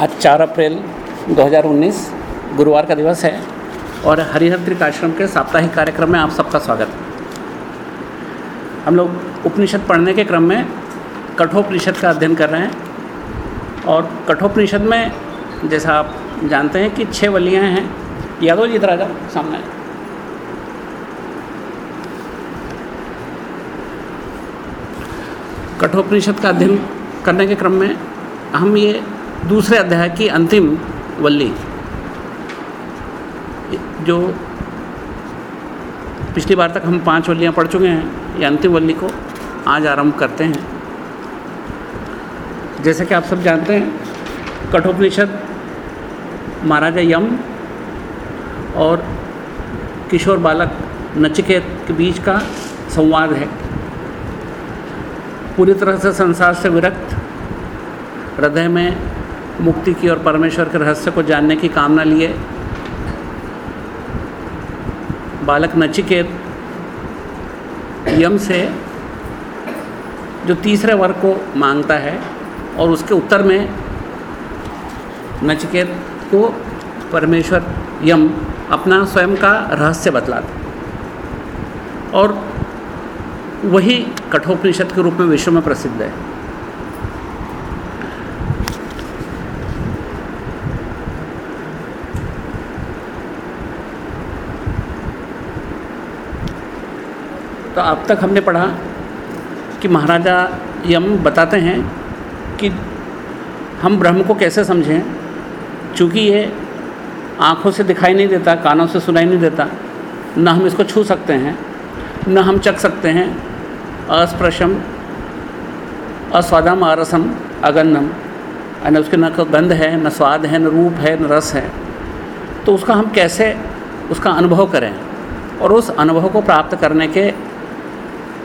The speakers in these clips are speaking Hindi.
आज चार अप्रैल 2019 गुरुवार का दिवस है और हरिहर त्रिकाश्रम के साप्ताहिक कार्यक्रम में आप सबका स्वागत है। हम लोग उपनिषद पढ़ने के क्रम में कठोपनिषद का अध्ययन कर रहे हैं और कठोपनिषद में जैसा आप जानते हैं कि छः वलियाँ हैं। यादव जी जाओ, सामने। कठोपनिषद का अध्ययन करने के क्रम में हम ये दूसरे अध्याय की अंतिम वल्ली, जो पिछली बार तक हम पाँच वल्लियाँ पढ़ चुके हैं, ये अंतिम वल्ली को आज आरंभ करते हैं। जैसे कि आप सब जानते हैं, कठोपनिषद, महाराजा यम और किशोर बालक नचिकेत के बीच का संवाद है। पूरी तरह से संसार से विरक्त, हृदय में मुक्ति की और परमेश्वर के रहस्य को जानने की कामना लिए। बालक नचिकेत, यम से जो तीसरे वर्ग को माँगता है और उसके उत्तर में नचिकेत को परमेश्वर, यम अपना स्वयं का रहस्य बतलाता और वही कठोपनिषद के रूप में विश्व में प्रसिद्ध है। तो अब तक हमने पढ़ा कि महाराजा यम बताते हैं कि हम ब्रह्म को कैसे समझें? चूँकि ये आँखों से दिखाई नहीं देता, कानों से सुनाई नहीं देता, न हम इसको छू सकते हैं, न हम चख सकते हैं। अस्प्रशम, अस्वादम अरसम अगंधम यानी उसके न गंध है, न स्वाद है, न रूप है, न रस है। तो उसका हम कैसे, उसका अनुभव करें? और उस अनुभव को प्राप्त करने के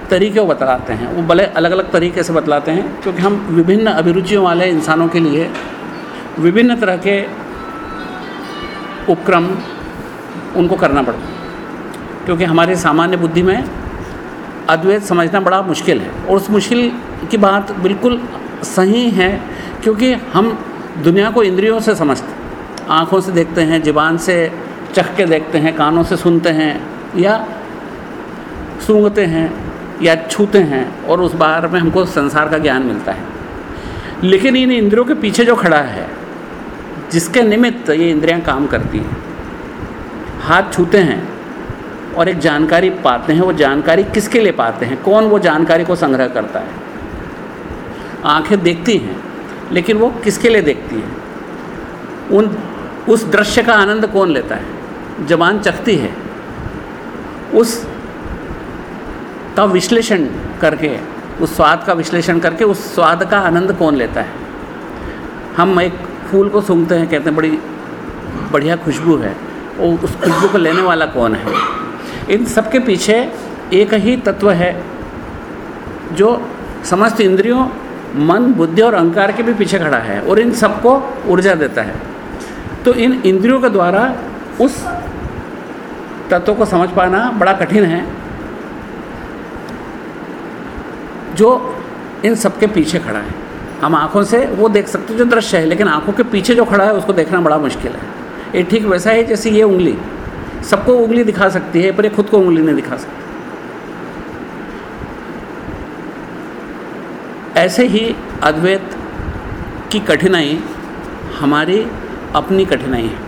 तरीके बतलाते हैं। वो भले अलग अलग तरीके से बतलाते हैं, क्योंकि हम विभिन्न अभिरुचियों वाले इंसानों के लिए विभिन्न तरह के उपक्रम उनको करना पड़ता है। क्योंकि हमारे सामान्य बुद्धि में अद्वैत समझना बड़ा मुश्किल है, और उस मुश्किल की बात बिल्कुल सही है, क्योंकि हम दुनिया को इंद्रियों से समझते आँखों से देखते हैं ज़बान से चख के देखते हैं, कानों से सुनते हैं, या सूंघते हैं या छूते हैं और उस बार में हमको संसार का ज्ञान मिलता है। लेकिन इन इंद्रियों के पीछे जो खड़ा है, जिसके निमित्त ये इंद्रियाँ काम करती हैं, हाथ छूते हैं और एक जानकारी पाते हैं, वो जानकारी किसके लिए पाते हैं? कौन वो जानकारी को संग्रह करता है? आँखें देखती हैं, लेकिन वो किसके लिए देखती हैं? उन, उस दृश्य का आनंद कौन लेता है? जबान चखती है। उस का विश्लेषण करके, उस स्वाद का विश्लेषण करके उस स्वाद का आनंद कौन लेता है? हम एक फूल को सूंघते हैं, कहते हैं, बड़ी बढ़िया खुशबू है। और उस खुशबू को लेने वाला कौन है? इन सब के पीछे एक ही तत्व है, जो समस्त इंद्रियों, मन, बुद्धि और अहंकार के भी पीछे खड़ा है और इन सबको ऊर्जा देता है। तो इन इंद्रियों के द्वारा उस तत्व को समझ पाना बड़ा कठिन है। जो इन सबके पीछे खड़ा है। हम आँखों से वो देख सकते जो दृश्य है, लेकिन आँखों के पीछे जो खड़ा है, उसको देखना बड़ा मुश्किल है। ये ठीक वैसा है जैसे ये उंगली। सबको उंगली दिखा सकती है, पर ये खुद को उंगली नहीं दिखा सकती। ऐसे ही अद्वैत की कठिनाई हमारी अपनी कठिनाई है।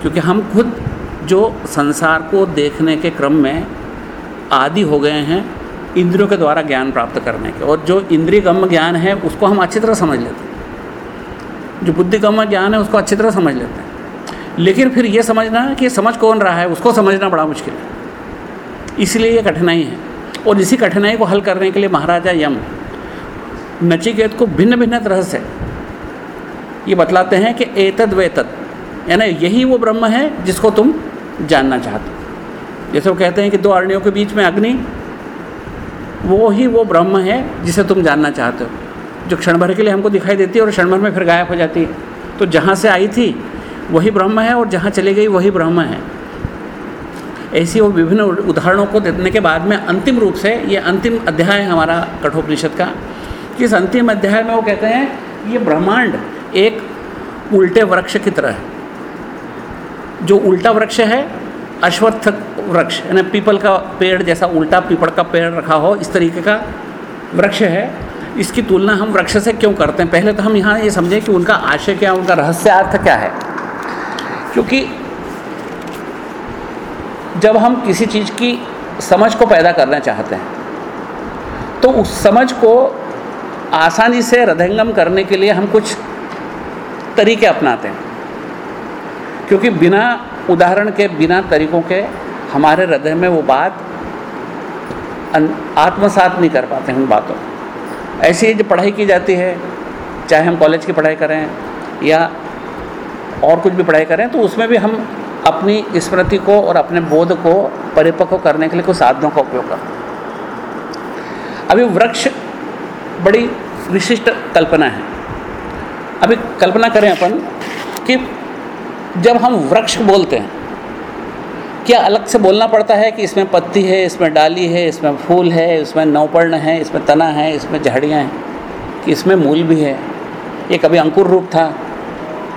क्योंकि हम खुद जो संसार को देखने के क्रम में आदि हो गए हैं इंद्रियों के द्वारा ज्ञान प्राप्त करने के। और जो इंद्रिय गम्य ज्ञान है, उसको हम अच्छी तरह समझ लेते हैं। जो बुद्धिगम्य ज्ञान है, उसको अच्छी तरह समझ लेते हैं। लेकिन फिर ये समझना कि समझ कौन रहा है, उसको समझना बड़ा मुश्किल है। इसलिए ये कठिनाई है। और इसी कठिनाई को हल करने के लिए महाराजा यम नचिकेत को भिन्न भिन्न तरह से ये बतलाते हैं कि एतद वेतद यानी यही वो ब्रह्म है जिसको तुम जानना चाहते हो। जैसे वो कहते हैं कि दो अरण्यों के बीच में अग्नि वो ही वो ब्रह्म है जिसे तुम जानना चाहते हो। जो क्षण भर के लिए हमको दिखाई देती है और क्षण भर में फिर गायब हो जाती है। तो जहाँ से आई थी, वही ब्रह्म है और जहाँ चली गई, वही ब्रह्म है। ऐसी वो विभिन्न उदाहरणों को देने के बाद में अंतिम रूप से ये अंतिम अध्याय है हमारा कठोपनिषद का। कि इस अंतिम अध्याय में वो कहते हैं, ये ब्रह्मांड एक उल्टे वृक्ष की तरह है। जो उल्टा वृक्ष है अश्वत्थ वृक्ष, यानी पीपल का पेड़ जैसा उल्टा पीपड़ का पेड़ रखा हो, इस तरीके का वृक्ष है। इसकी तुलना हम वृक्ष से क्यों करते हैं? पहले तो हम यहाँ ये समझें कि उनका आशय क्या उनका रहस्यार्थ क्या है। क्योंकि जब हम किसी चीज़ की समझ को पैदा करना चाहते हैं तो उस समझ को आसानी से हृदयंगम करने के लिए हम कुछ तरीके अपनाते हैं। क्योंकि बिना उदाहरण के बिना तरीकों के हमारे हृदय में वो बात आत्मसात नहीं कर पाते हैं उन बातों ऐसी जो पढ़ाई की जाती है, चाहे हम कॉलेज की पढ़ाई करें या और कुछ भी पढ़ाई करें तो उसमें भी हम अपनी स्मृति को और अपने बोध को परिपक्व करने के लिए कुछ साधनों का उपयोग करते अभी वृक्ष बड़ी विशिष्ट कल्पना है। अभी कल्पना करें अपन कि जब हम वृक्ष बोलते हैं, क्या अलग से बोलना पड़ता है कि इसमें पत्ती है, इसमें डाली है, इसमें फूल है, इसमें नौपर्ण है, इसमें तना है, इसमें झाड़ियाँ हैं, कि इसमें मूल भी है? ये कभी अंकुर रूप था,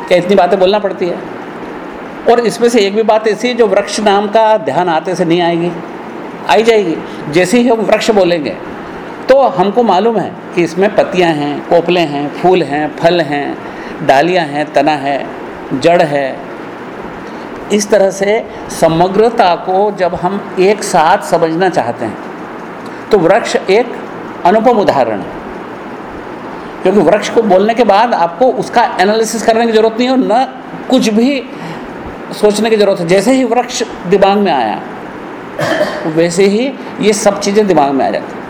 क्या इतनी बातें बोलना पड़ती है? और इसमें से एक भी बात ऐसी है जो वृक्ष नाम का ध्यान आते से नहीं आएगी, आई जाएगी। जैसे ही हम वृक्ष बोलेंगे तो हमको मालूम है कि इसमें पत्तियाँ हैं, कोपले हैं, फूल हैं, फल हैं, डालियाँ हैं, तना है, जड़ है इस तरह से समग्रता को जब हम एक साथ समझना चाहते हैं तो वृक्ष एक अनुपम उदाहरण है। क्योंकि वृक्ष को बोलने के बाद आपको उसका एनालिसिस करने की ज़रूरत नहीं है न कुछ भी सोचने की ज़रूरत है। जैसे ही वृक्ष दिमाग में आया, वैसे ही ये सब चीज़ें दिमाग में आ जाती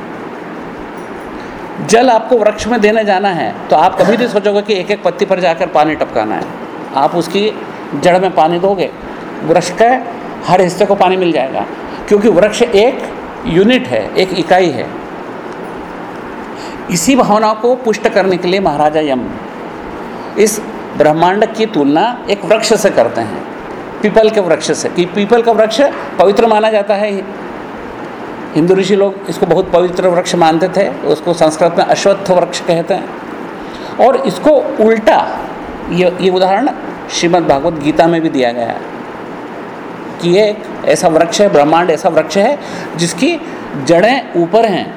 जल आपको वृक्ष में देने जाना है तो आप कभी नहीं सोचोगे कि एक एक पत्ती पर जाकर पानी टपकाना है। आप उसकी जड़ में पानी दोगे, वृक्ष के हर हिस्से को पानी मिल जाएगा। क्योंकि वृक्ष एक यूनिट है, एक इकाई है। इसी भावना को पुष्ट करने के लिए महाराजा यम इस ब्रह्मांड की तुलना एक वृक्ष से करते हैं। पीपल के वृक्ष से, कि पीपल का वृक्ष पवित्र माना जाता है। हिंदू ऋषि लोग इसको बहुत पवित्र वृक्ष मानते थे, उसको संस्कृत में अश्वत्थ वृक्ष कहते हैं। और इसको उल्टा, ये ये उदाहरण श्रीमद् भागवत गीता में भी दिया गया है कि ये एक ऐसा वृक्ष है, ब्रह्मांड ऐसा वृक्ष है, जिसकी जड़ें ऊपर हैं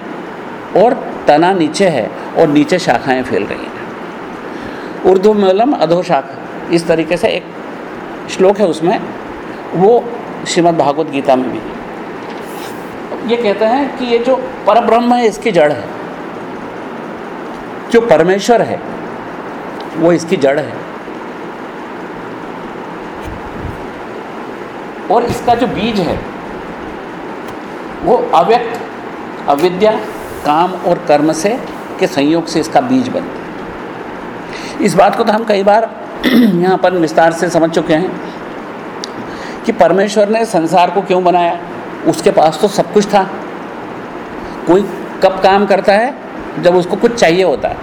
और तना नीचे है और नीचे शाखाएँ फैल रही हैं। उर्दू मलम अधोशाख इस तरीके से एक श्लोक है उसमें, वो श्रीमद् भागवत गीता में भी ये कहते हैं कि ये जो परब्रह्म है, इसकी जड़ है। जो परमेश्वर है, वो इसकी जड़ है। और इसका जो बीज है, वो अव्यक्त, अविद्या, काम और कर्म से, के संयोग से इसका बीज बनता है। इस बात को तो हम कई बार यहाँ पर विस्तार से समझ चुके हैं कि परमेश्वर ने संसार को क्यों बनाया। उसके पास तो सब कुछ था। कोई कब काम करता है, जब उसको कुछ चाहिए होता है।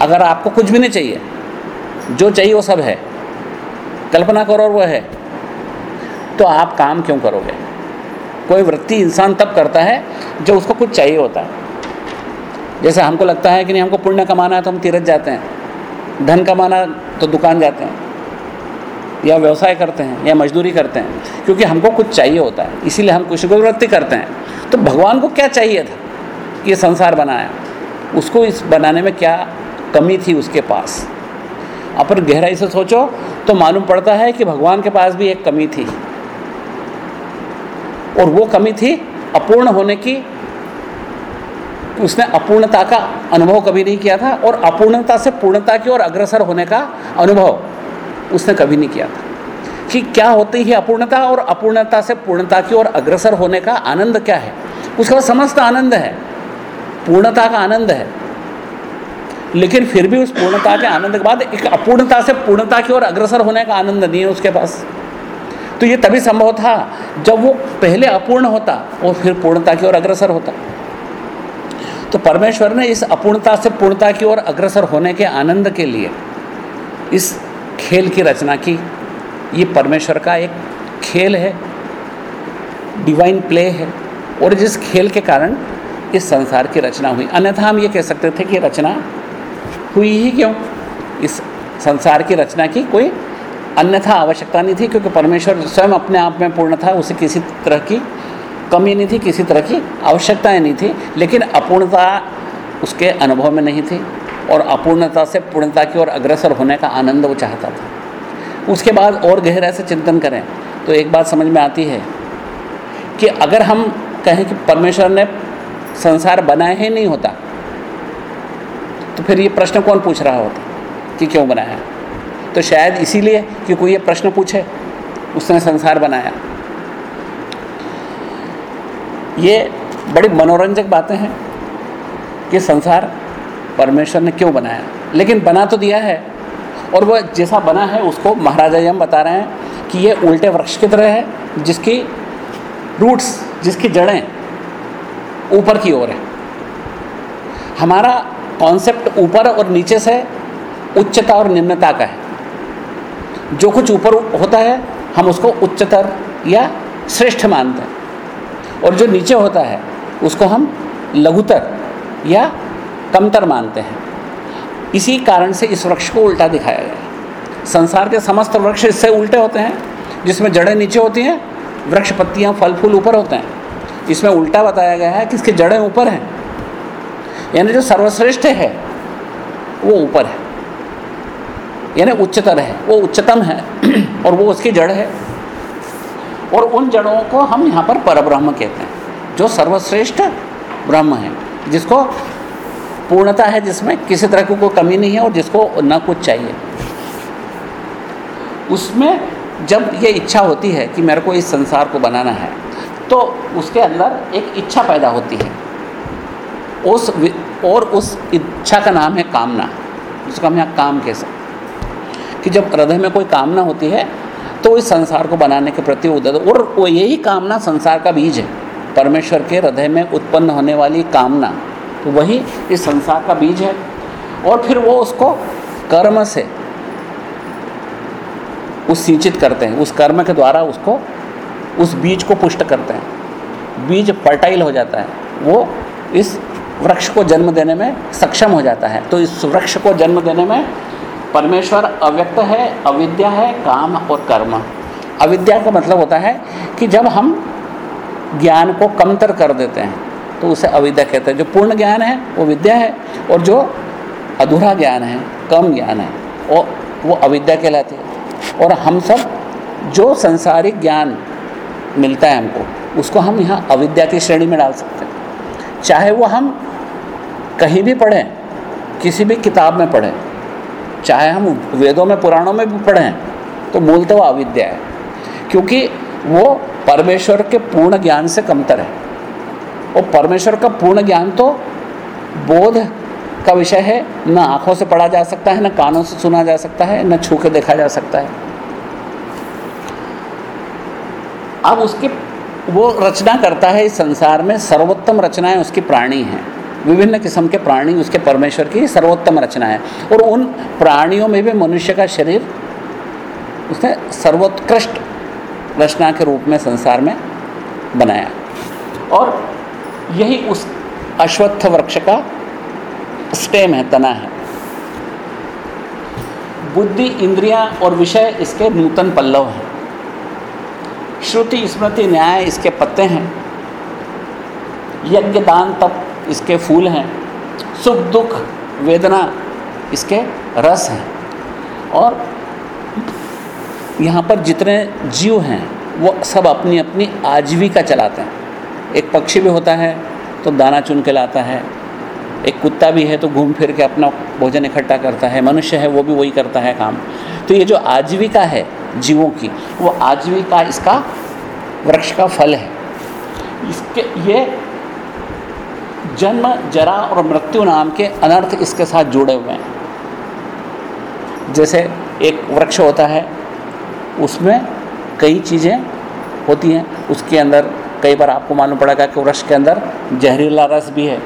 अगर आपको कुछ भी नहीं चाहिए, जो चाहिए वो सब है। कल्पना करो और वो है। तो आप काम क्यों करोगे? कोई वृत्ति इंसान तब करता है जब उसको कुछ चाहिए होता है। जैसे हमको लगता है कि नहीं, हमको पुण्य कमाना है तो हम तीरथ जाते हैं, धन कमाना तो दुकान जाते हैं, या व्यवसाय करते हैं, या मजदूरी करते हैं, क्योंकि हमको कुछ चाहिए होता है, इसीलिए हम कुछ वृत्ति करते हैं। तो भगवान को क्या चाहिए था? ये संसार बनाया। उसको इस बनाने में क्या कमी थी उसके पास? अपन गहराई से सोचो तो मालूम पड़ता है कि भगवान के पास भी एक कमी थी। और वो कमी थी अपूर्ण होने की। उसने अपूर्णता का अनुभव कभी नहीं किया था और अपूर्णता से पूर्णता की ओर अग्रसर होने का अनुभव उसने कभी नहीं किया था। कि क्या होती है अपूर्णता और अपूर्णता से पूर्णता की ओर अग्रसर होने का आनंद क्या है? उसका समस्त आनंद है। पूर्णता का आनंद है। लेकिन फिर भी उस पूर्णता के आनंद के बाद एक अपूर्णता से पूर्णता की ओर अग्रसर होने का आनंद नहीं है उसके पास। तो ये तभी संभव था जब वो पहले अपूर्ण होता और फिर पूर्णता की ओर अग्रसर होता। तो परमेश्वर ने इस अपूर्णता से पूर्णता की ओर अग्रसर होने के आनंद के लिए इस खेल की रचना की। ये परमेश्वर का एक खेल है डिवाइन प्ले है, और जिस खेल के कारण इस संसार की रचना हुई। अन्यथा हम ये कह सकते थे कि रचना हुई ही क्यों? इस संसार की रचना की कोई अन्यथा आवश्यकता नहीं थी, क्योंकि परमेश्वर स्वयं अपने आप में पूर्ण था, उसे किसी तरह की कमी नहीं थी, किसी तरह की आवश्यकताएँ नहीं थी, लेकिन अपूर्णता उसके अनुभव में नहीं थी और अपूर्णता से पूर्णता की ओर अग्रसर होने का आनंद वो चाहता था। उसके बाद और गहराई से चिंतन करें तो एक बात समझ में आती है कि अगर हम कहें कि परमेश्वर ने संसार बनाया ही नहीं होता तो फिर ये प्रश्न कौन पूछ रहा होता कि क्यों बनाया? तो शायद इसीलिए कि कोई ये प्रश्न पूछे। उसने संसार बनाया। ये बड़ी मनोरंजक बातें हैं कि संसार परमेश्वर ने क्यों बनाया। लेकिन बना तो दिया है, और वह जैसा बना है उसको महाराजा यम बता रहे हैं कि ये उल्टे वृक्ष की तरह है, जिसकी रूट्स जिसकी जड़ें ऊपर की ओर है। हमारा कॉन्सेप्ट ऊपर और नीचे से उच्चता और निम्नता का है। जो कुछ ऊपर होता है, हम उसको उच्चतर या श्रेष्ठ मानते हैं। और जो नीचे होता है, उसको हम लघुतर या कमतर मानते हैं। इसी कारण से इस वृक्ष को उल्टा दिखाया गया संसार के समस्त वृक्ष इससे उल्टे होते हैं, जिसमें जड़ें नीचे होती हैं, वृक्ष पत्तियाँ फल फूल ऊपर होते हैं। इसमें उल्टा बताया गया है कि इसकी जड़ें ऊपर हैं। यानी जो सर्वश्रेष्ठ है, वो ऊपर है। यानी उच्चतर है, वो उच्चतम है, और वो उसकी जड़ है। और उन जड़ों को हम यहाँ पर परब्रह्म कहते हैं, जो सर्वश्रेष्ठ ब्रह्म है, जिसको पूर्णता है, जिसमें किसी तरह की कोई कमी नहीं है और जिसको न कुछ चाहिए। उसमें जब ये इच्छा होती है कि मेरे को इस संसार को बनाना है तो उसके अंदर एक इच्छा पैदा होती है। उस और उस इच्छा का नाम है कामना, जिसको हम यहाँ काम कह सकते कि जब हृदय में कोई कामना होती है तो इस संसार को बनाने के प्रति उदय और वो यही कामना संसार का बीज है। परमेश्वर के हृदय में उत्पन्न होने वाली कामना तो वही इस संसार का बीज है। और फिर वो उसको कर्म से उस सिंचित करते हैं। उस कर्म के द्वारा उसको, उस बीज को पुष्ट करते हैं। बीज फर्टाइल हो जाता है। वो इस वृक्ष को जन्म देने में सक्षम हो जाता है। तो इस वृक्ष को जन्म देने में परमेश्वर अव्यक्त है, अविद्या है, काम और कर्म। अविद्या का मतलब होता है कि जब हम ज्ञान को कमतर कर देते हैं तो उसे अविद्या कहते हैं। जो पूर्ण ज्ञान है, वो विद्या है, और जो अधूरा ज्ञान है, कम ज्ञान है, वो वो अविद्या कहलाती है। और हम सब, जो संसारिक ज्ञान मिलता है हमको, उसको हम यहाँ अविद्या की श्रेणी में डाल सकते हैं। चाहे वो हम कहीं भी पढ़ें, किसी भी किताब में पढ़ें चाहे हम वेदों में, पुराणों में भी पढ़ें तो मूलतः वो अविद्या है, क्योंकि वो परमेश्वर के पूर्ण ज्ञान से कमतर है। और परमेश्वर का पूर्ण ज्ञान तो बोध का विषय है, न आँखों से पढ़ा जा सकता है, न कानों से सुना जा सकता है, न छू के देखा जा सकता है। अब उसके वो रचना करता है, इस संसार में सर्वोत्तम रचनाएँ उसकी प्राणी हैं। विभिन्न किस्म के प्राणी उसके परमेश्वर की सर्वोत्तम रचना है। और उन प्राणियों में भी मनुष्य का शरीर उसने सर्वोत्कृष्ट रचना के रूप में संसार में बनाया। और यही उस अश्वत्थ वृक्ष का स्टेम है, तना है। बुद्धि, इंद्रियाँ और विषय इसके नूतन पल्लव हैं। श्रुति, स्मृति, न्याय इसके पत्ते हैं। यज्ञ, दान, तप इसके फूल हैं, सुख, दुख, वेदना इसके रस हैं। और यहाँ पर जितने जीव हैं, वो सब अपनी अपनी आजीविका चलाते हैं। एक पक्षी भी होता है तो दाना चुन के लाता है। एक कुत्ता भी है तो घूम फिर के अपना भोजन इकट्ठा करता है। मनुष्य है, वो भी वही करता है काम। तो ये जो आजीविका है जीवों की, वो आजीविका इसका वृक्ष का फल है। इसके, ये जन्म, जरा और मृत्यु नाम के अनर्थ इसके साथ जुड़े हुए हैं। जैसे एक वृक्ष होता है, उसमें कई चीज़ें होती हैं। उसके अंदर कई बार आपको मालूम पड़ेगा कि वृक्ष के अंदर जहरीला रस भी है।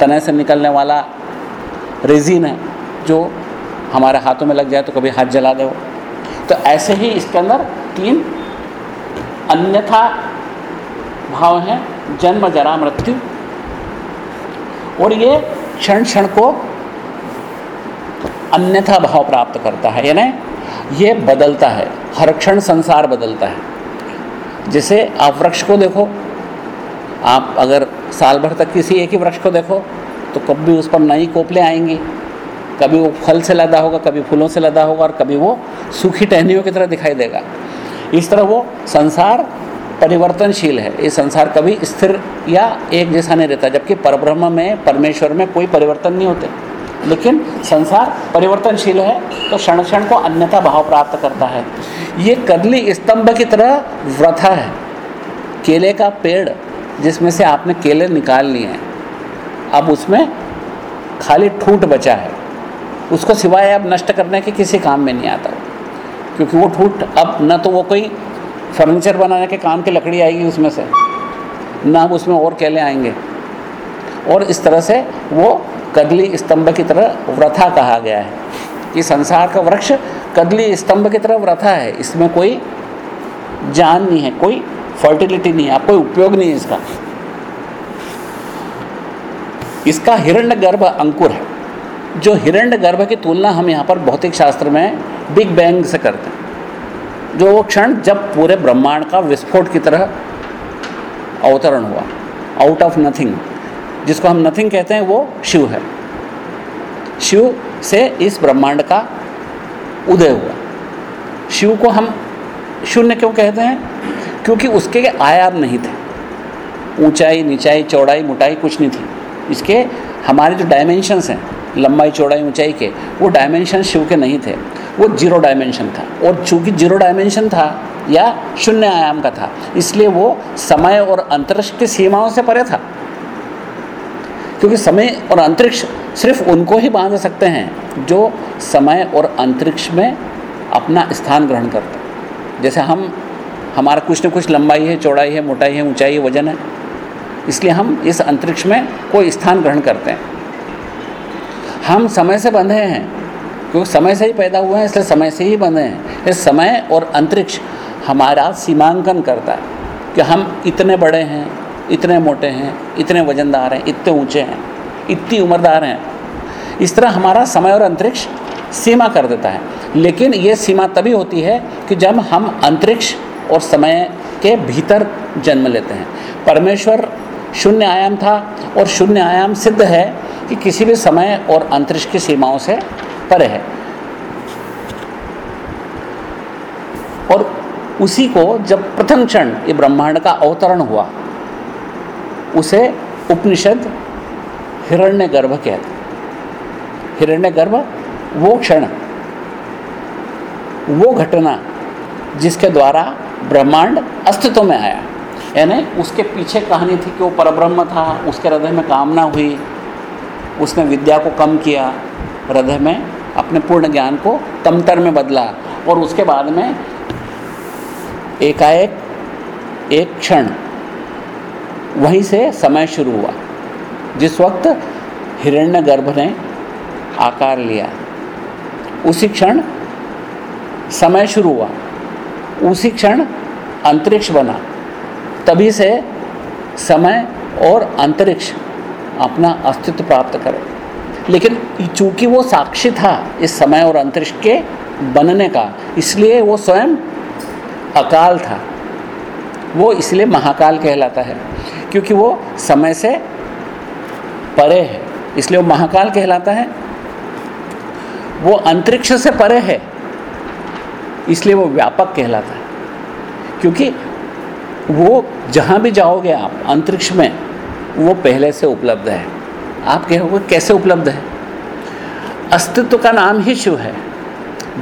तने से निकलने वाला रेजिन है, जो हमारे हाथों में लग जाए तो कभी हाथ जला दे वो। तो ऐसे ही इसके अंदर तीन अन्यथा भाव हैं, जन्म, जरा, मृत्यु। और ये क्षण क्षण को अन्यथा भाव प्राप्त करता है, यानी ये बदलता है, हर क्षण संसार बदलता है। जैसे आप वृक्ष को देखो, आप अगर साल भर तक किसी एक ही वृक्ष को देखो तो कभी उस पर नई कोपलें आएँगी, कभी वो फल से लदा होगा, कभी फूलों से लदा होगा, और कभी वो सूखी टहनियों की तरह दिखाई देगा। इस तरह वो संसार परिवर्तनशील है। ये संसार कभी स्थिर या एक जैसा नहीं रहता, जबकि परब्रह्म में, परमेश्वर में कोई परिवर्तन नहीं होते। लेकिन संसार परिवर्तनशील है तो क्षण क्षण को अन्यथा भाव प्राप्त करता है। ये कदली स्तंभ की तरह व्रथा है। केले का पेड़, जिसमें से आपने केले निकाल लिए हैं, अब उसमें खाली ठूट बचा है। उसको सिवाय अब नष्ट करने के किसी काम में नहीं आता। क्योंकि वो ठूट अब न तो वो कोई फर्नीचर बनाने के काम की लकड़ी आएगी उसमें से। ना उसमें और केले आएँगे। और इस तरह से वो कदली स्तंभ की तरह व्रथा कहा गया है। कि संसार का वृक्ष कदली स्तंभ की तरह व्रथा है। इसमें कोई जान नहीं है, कोई फर्टिलिटी नहीं है कोई उपयोग नहीं है इसका। इसका हिरण्य गर्भ अंकुर है। जो हिरण्य गर्भ की तुलना हम यहाँ पर भौतिक शास्त्र में बिग बैंग से करते हैं। जो वो क्षण जब पूरे ब्रह्मांड का विस्फोट की तरह अवतरण हुआ आउट ऑफ़ नथिंग जिसको हम नथिंग कहते हैं, वो शिव है। शिव से इस ब्रह्मांड का उदय हुआ। शिव को हम शून्य क्यों कहते हैं? क्योंकि उसके आयाम नहीं थे। ऊंचाई, नीचाई, चौड़ाई, मोटाई कुछ नहीं थी। इसके हमारे जो डायमेंशंस हैं, लंबाई, चौड़ाई, ऊंचाई के, वो डायमेंशन शिव के नहीं थे। वो ज़ीरो डायमेंशन था। और चूँकि ज़ीरो डायमेंशन था, या शून्य आयाम का था, इसलिए वो समय और अंतरिक्ष की सीमाओं से परे था। क्योंकि समय और अंतरिक्ष सिर्फ़ उनको ही बाँध सकते हैं, जो समय और अंतरिक्ष में अपना स्थान ग्रहण करते जैसे हम, हमारा कुछ न कुछ लंबाई है, चौड़ाई है, मोटाई है, ऊंचाई है, वज़न है, इसलिए हम इस अंतरिक्ष में कोई स्थान ग्रहण करते हैं। हम समय से बंधे हैं क्योंकि समय से ही पैदा हुए हैं, इसलिए समय से ही बंधे हैं। इस समय और अंतरिक्ष हमारा सीमांकन करता है कि हम इतने बड़े हैं, इतने मोटे हैं, इतने वजनदार हैं, इतने ऊँचे हैं, इतनी उम्रदार हैं। इस तरह हमारा समय और अंतरिक्ष सीमा कर देता है। लेकिन ये सीमा तभी होती है कि जब हम अंतरिक्ष और समय के भीतर जन्म लेते हैं। परमेश्वर शून्य आयाम था और शून्य आयाम सिद्ध है कि किसी भी समय और अंतरिक्ष की सीमाओं से परे है। और उसी को जब प्रथम क्षण ये ब्रह्मांड का अवतरण हुआ, उसे उपनिषद हिरण्य गर्भ कहते हिरण्य गर्भ वो क्षण, वो घटना जिसके द्वारा ब्रह्मांड अस्तित्व में आया। यानी उसके पीछे कहानी थी कि वो परब्रह्म था, उसके हृदय में कामना हुई, उसने विद्या को कम किया, हृदय में अपने पूर्ण ज्ञान को कमतर में बदला और उसके बाद में एकाएक, एक क्षण, वहीं से समय शुरू हुआ। जिस वक्त हिरण्य गर्भ ने आकार लिया, उसी क्षण समय शुरू हुआ, उसी क्षण अंतरिक्ष बना। तभी से समय और अंतरिक्ष अपना अस्तित्व प्राप्त करे। लेकिन चूँकि वो साक्षी था इस समय और अंतरिक्ष के बनने का, इसलिए वो स्वयं अकाल था। वो इसलिए महाकाल कहलाता है, क्योंकि वो समय से परे है। इसलिए वो महाकाल कहलाता है। वो अंतरिक्ष से परे है, इसलिए वो व्यापक कहलाता है। क्योंकि वो जहाँ भी जाओगे आप, अंतरिक्ष में वो पहले से उपलब्ध है। आप कहोगे कैसे उपलब्ध है? अस्तित्व का नाम ही शिव है।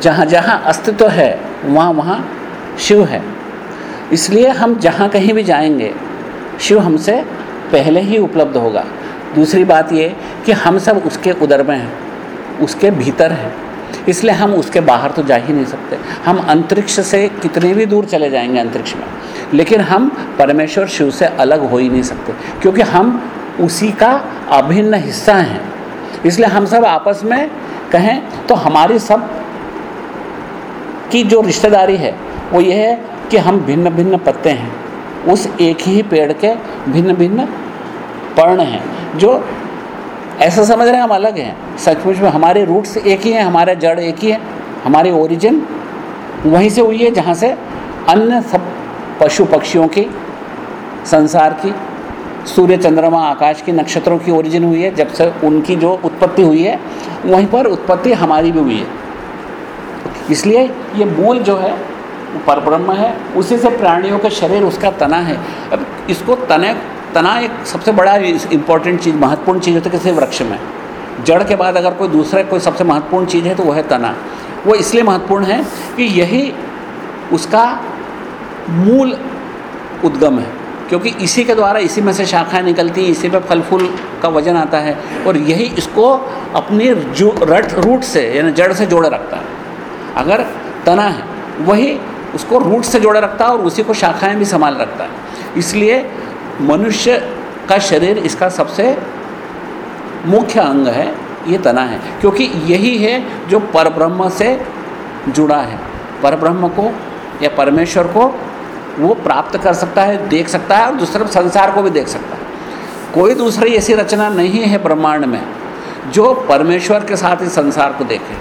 जहाँ जहाँ अस्तित्व है, वहाँ वहाँ शिव है। इसलिए हम जहाँ कहीं भी जाएँगे, शिव हमसे पहले ही उपलब्ध होगा। दूसरी बात ये कि हम सब उसके उदर में हैं, उसके भीतर हैं। इसलिए हम उसके बाहर तो जा ही नहीं सकते। हम अंतरिक्ष से कितने भी दूर चले जाएँगे अंतरिक्ष में, लेकिन हम परमेश्वर शिव से अलग हो ही नहीं सकते, क्योंकि हम उसी का अभिन्न हिस्सा हैं। इसलिए हम सब आपस में कहें तो हमारी सब की जो रिश्तेदारी है, वो ये है कि हम भिन्न भिन्न पत्ते हैं। उस एक ही पेड़ के भिन्न भिन्न पर्ण हैं, जो ऐसा समझ रहे हैं हम अलग हैं। सचमुच में हमारे रूट्स एक ही हैं, हमारे जड़ एक ही है, हमारी ओरिजिन वहीं से हुई है, जहाँ से अन्य सब पशु पक्षियों की, संसार की सूर्य, चंद्रमा, आकाश की नक्षत्रों की ओरिजिन हुई है। जब से उनकी जो उत्पत्ति हुई है, वहीं पर उत्पत्ति हमारी भी हुई है। इसलिए ये मूल जो है, वो परब्रह्म है। उसी से प्राणियों का शरीर, उसका तना है। अब इसको तने, तना एक सबसे बड़ा इम्पोर्टेंट चीज़, महत्वपूर्ण चीज़ होती है किसी वृक्ष में। जड़ के बाद अगर कोई दूसरा, कोई सबसे महत्वपूर्ण चीज़ है तो वह है तना। वो इसलिए महत्वपूर्ण है कि यही उसका मूल उद्गम है। क्योंकि इसी के द्वारा इसी में से शाखाएँ निकलती हैं, इसी पे फल फूल का वज़न आता है और यही इसको अपनी जो रट रूट से, यानी जड़ से जोड़े रखता है। अगर तना है, वही उसको रूट से जोड़े रखता है और उसी को शाखाएँ भी संभाल रखता है। इसलिए मनुष्य का शरीर इसका सबसे मुख्य अंग है, ये तना है। क्योंकि यही है जो परब्रह्म से जुड़ा है। परब्रह्म को या परमेश्वर को वो प्राप्त कर सकता है, देख सकता है और दूसरे संसार को भी देख सकता है। कोई दूसरी ऐसी रचना नहीं है ब्रह्मांड में जो परमेश्वर के साथ इस संसार को देखे।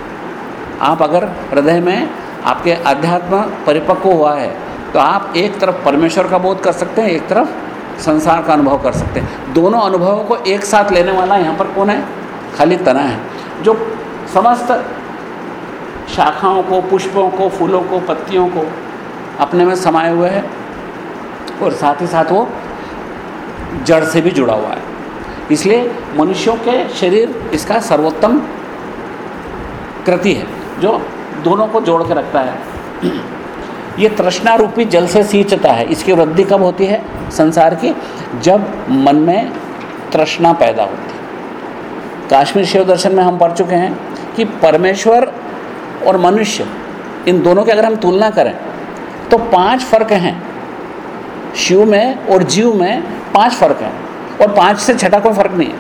आप अगर हृदय में आपके अध्यात्म परिपक्व हुआ है तो आप एक तरफ़ परमेश्वर का बोध कर सकते हैं, एक तरफ़ संसार का अनुभव कर सकते हैं। दोनों अनुभवों को एक साथ लेने वाला यहाँ पर कौन है? खाली तना है। जो समस्त शाखाओं को, पुष्पों को, फूलों को, पत्तियों को अपने में समाये हुए है और साथ ही साथ वो जड़ से भी जुड़ा हुआ है। इसलिए मनुष्यों के शरीर इसका सर्वोत्तम कृति है, जो दोनों को जोड़ के रखता है। ये तृष्णा रूपी जल से सींचता है। इसकी वृद्धि कब होती है? संसार की, जब मन में तृष्णा पैदा होती है। काश्मीर शिव दर्शन में हम पढ़ चुके हैं कि परमेश्वर और मनुष्य, इन दोनों की अगर हम तुलना करें तो पाँच फ़र्क हैं। शिव में और जीव में पाँच फ़र्क हैं। और पाँच से छठा कोई फ़र्क नहीं है।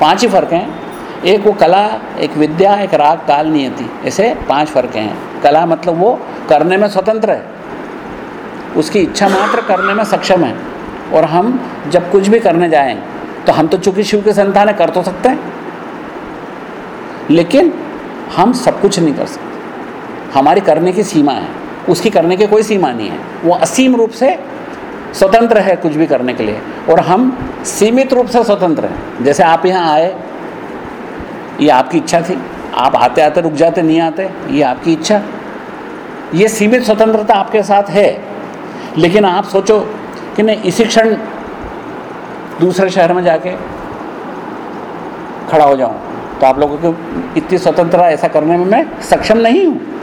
पाँच ही फ़र्क हैं। एक वो कला, एक विद्या, एक राग काल नियति, ऐसे पाँच फ़र्क हैं। कला मतलब वो करने में स्वतंत्र है। उसकी इच्छा मात्र करने में सक्षम है। और हम जब कुछ भी करने जाएँ तो हम तो चूँकि शिव के संतान है, कर तो सकते हैं। लेकिन हम सब कुछ नहीं कर सकते। हमारी करने की सीमा है। उसकी करने की कोई सीमा नहीं है। वो असीम रूप से स्वतंत्र है कुछ भी करने के लिए। और हम सीमित रूप से स्वतंत्र हैं। जैसे आप यहाँ आए, ये आपकी इच्छा थी। आप आते आते रुक जाते, नहीं आते, ये आपकी इच्छा। ये सीमित स्वतंत्रता आपके साथ है। लेकिन आप सोचो कि नहीं इसी क्षण दूसरे शहर में जाके खड़ा हो जाऊँ। तो आप लोगों को इतनी स्वतंत्रता ऐसा करने में मैं सक्षम नहीं हूँ।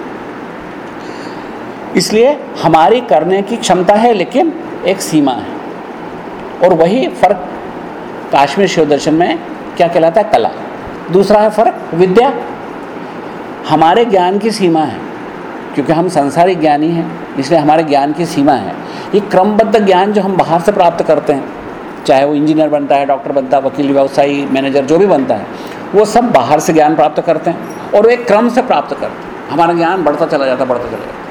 इसलिए हमारी करने की क्षमता है, लेकिन एक सीमा है। और वही फ़र्क काश्मीर शिव दर्शन में क्या कहलाता है? कला। दूसरा है फ़र्क विद्या। हमारे ज्ञान की सीमा है, क्योंकि हम संसारिक ज्ञानी हैं, इसलिए हमारे ज्ञान की सीमा है। ये क्रमबद्ध ज्ञान जो हम बाहर से प्राप्त करते हैं, चाहे वो इंजीनियर बनता है, डॉक्टर बनता है, वकील, व्यवसायी, मैनेजर, जो भी बनता है, वो सब बाहर से ज्ञान प्राप्त करते हैं और वो एक क्रम से प्राप्त करते हैं। हमारा ज्ञान बढ़ता चला जाता बढ़ता चला जाता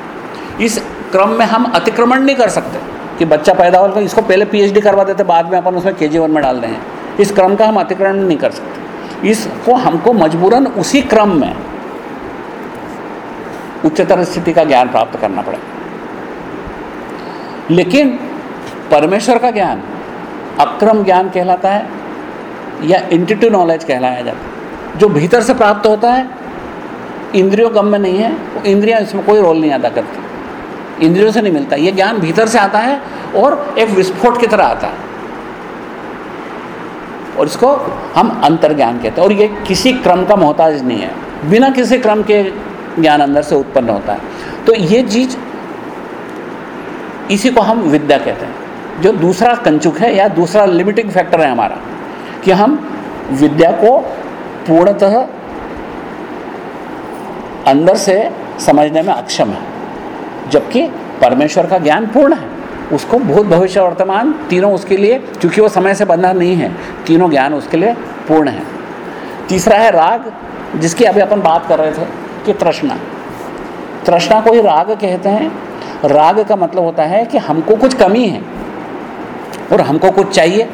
इस क्रम में हम अतिक्रमण नहीं कर सकते कि बच्चा पैदा हो इसको पहले पीएचडी करवा देते, बाद में अपन उसमें के जी वन में डाल दें इस क्रम का हम अतिक्रमण नहीं कर सकते। इसको हमको मजबूरन उसी क्रम में उच्चतर स्थिति का ज्ञान प्राप्त करना पड़ेगा लेकिन परमेश्वर का ज्ञान, अक्रम ज्ञान कहलाता है या इंटिटिव नॉलेज कहलाया जाता है। जो भीतर से प्राप्त होता है, इंद्रियों गम में नहीं है इंद्रियाँ इसमें कोई रोल नहीं अदा करती। इंद्रियों से नहीं मिलता, ये ज्ञान भीतर से आता है और एक विस्फोट की तरह आता है। और इसको हम अंतर्ज्ञान कहते हैं। और ये किसी क्रम का मोहताज नहीं है। बिना किसी क्रम के ज्ञान अंदर से उत्पन्न होता है। तो ये चीज़ इसी को हम विद्या कहते हैं। जो दूसरा कंचुक है या दूसरा लिमिटिंग फैक्टर है हमारा, कि हम विद्या को पूर्णतः अंदर से समझने में अक्षम है। जबकि परमेश्वर का ज्ञान पूर्ण है। उसको भूत भविष्य वर्तमान तीनों उसके लिए, क्योंकि वो समय से बंधा नहीं है, तीनों ज्ञान उसके लिए पूर्ण है। तीसरा है राग, जिसकी अभी अपन बात कर रहे थे कि तृष्णा। तृष्णा को ही राग कहते हैं। राग का मतलब होता है कि हमको कुछ कमी है और हमको कुछ चाहिए।